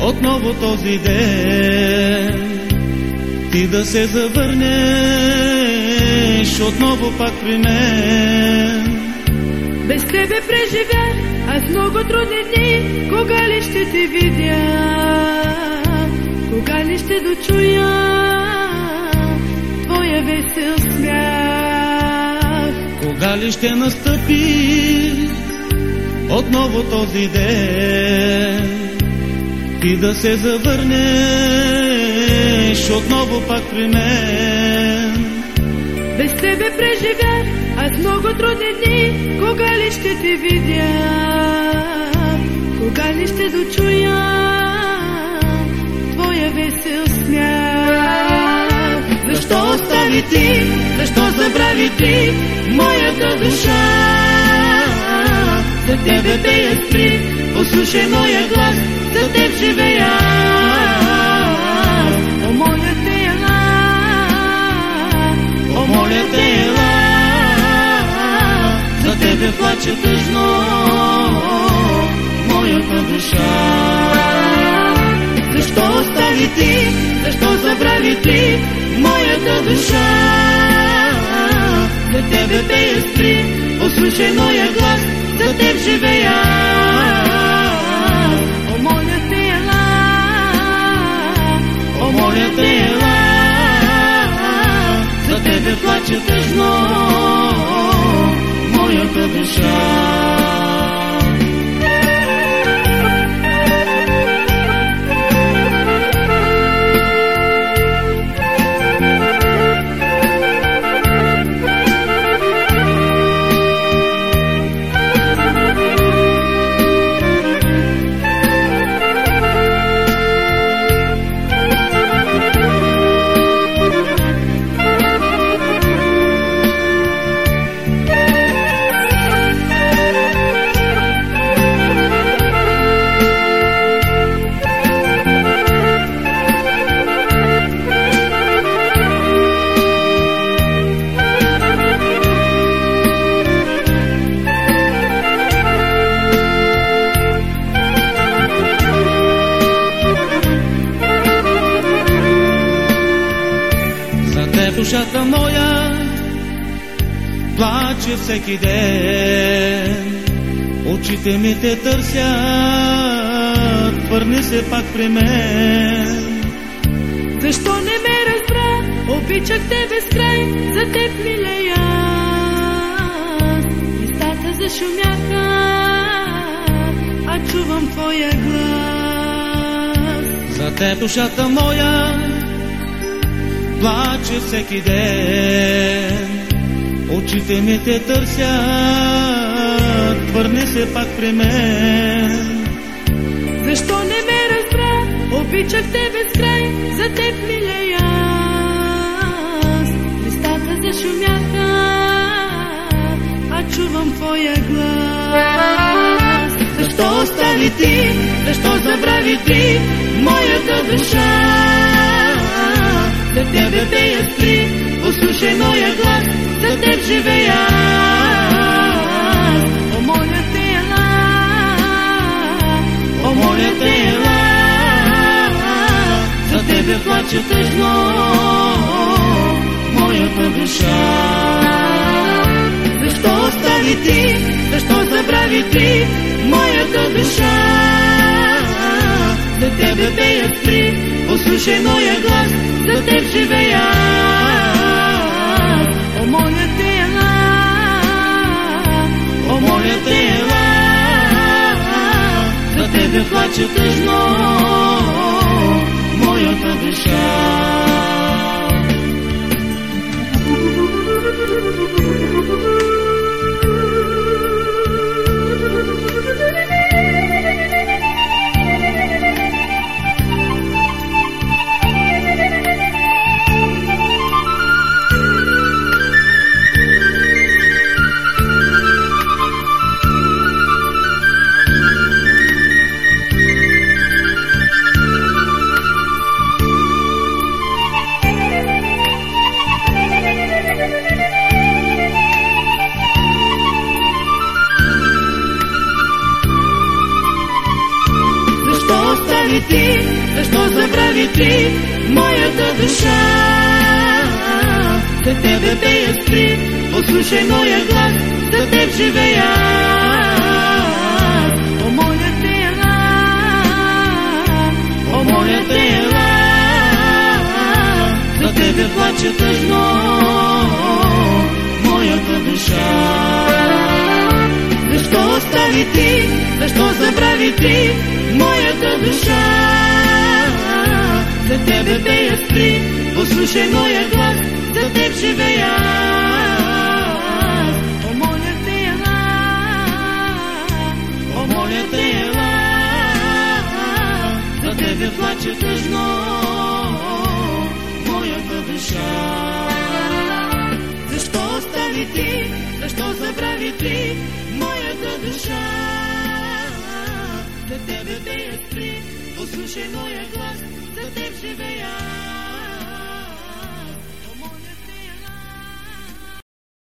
отново този ден ти да се завърнеш отново пак при мен. Без тебе преживях аз много трудни дни, кога ли ще те видя, кога ли ще дочуя твоя весел смях. Кога ли ще настъпи отново този ден, ти да се завърнеш отново пак при мен. Без тебе преживях аз много трудни дни, кога ли ще те видя, кога ли ще дочуя твоя весел смях. Защо остави ти, защо забрави ти моята душа? За тебе пея спри, послушай моя глас, за теб живея. О, моля те, ела, О, моля те, за тебе плаче тъжно моята душа. Защо остави ти, защо забрави ти моята душа? За тебе пея спри, послушай моя глас, за теб живея. о, плаче всеки ден. Очите ми те търсят, върни се пак при мен. защо не ме разбра, обичах те без край, за теб милея. Листата зашумяха, а чувам твоя глас. За теб душата моя плаче всеки ден. Очите ми те търсят, върни се пак при мен. Защо не ме разбра, обичах те без край, за теб милея. Листата зашумяха, а чувам твоя глас. Защо остави ти, защо забрави ти моята душа? За тебе пея спри, послушай моя глас, за теб живея. О, моля те, ела, О, моля те, ела, за тебе плаче тъжно моята душа. Защо остави ти, защо забрави ти моята душа? За тебе пея спри, послушай моя глас, за теб живея. о, моля те, тебе плаче тъжно моята душа. Ти моята душа? За тебе пея спри, послушай моя глас, за теб живея. О, моля те, ела, О, моля те, ела, за тебе плаче тъжно моята душа. Защо остави ти, защо забрави ти моята душа? За тебе пея спри, послушай моя глас, за теб живея. о, моля те, ела, О, моля те, ела, за тебе плаче тъжно моята душа. Защо остави ти, защо забрави ти моята душа? За тебе бея спри, послушай моя глас, за теб живея.